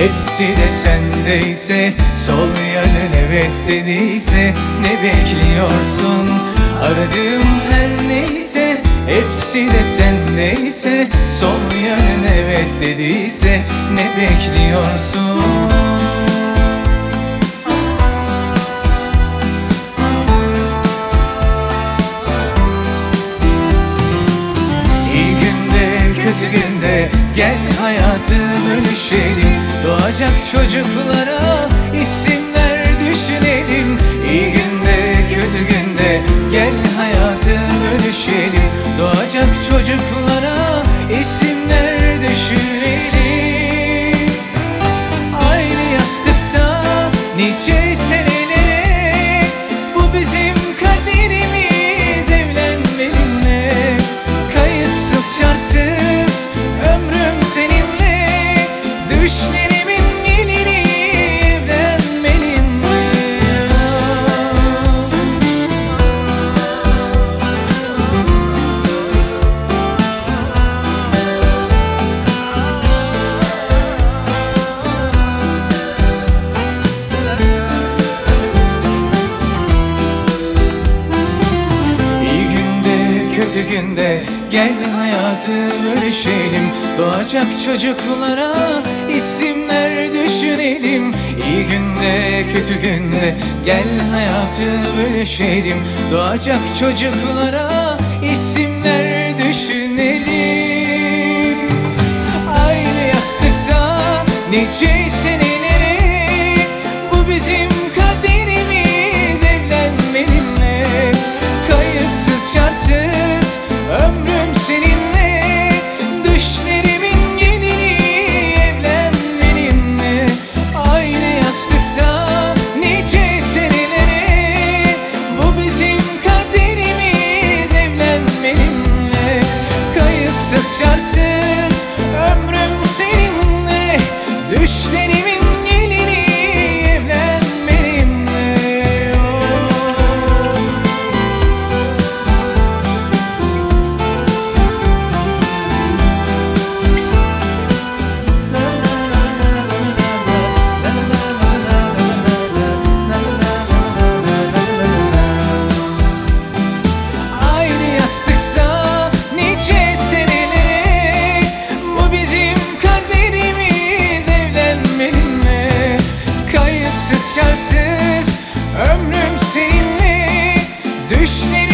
Hepsi de sendeyse Sol yanın evet dediyse Ne bekliyorsun? Aradığım her neyse Hepsi de sendeyse Sol yanın evet dediyse Ne bekliyorsun? İyi günde kötü günde Gel hayatı bölüşelim Doğacak çocuklara isimler düşünelim. İyi günde kötü günde Gel hayatı bölüşelim Doğacak çocuklara isimler kötü günde Gel hayatı bölüşelim Doğacak çocuklara isimler düşünelim. İyi günde kötü günde Gel hayatı bölüşelim. Doğacak çocuklara isimler düşünelim. Aynı yastıkta nice senelere çarsız Ömrüm seninle Düşlerim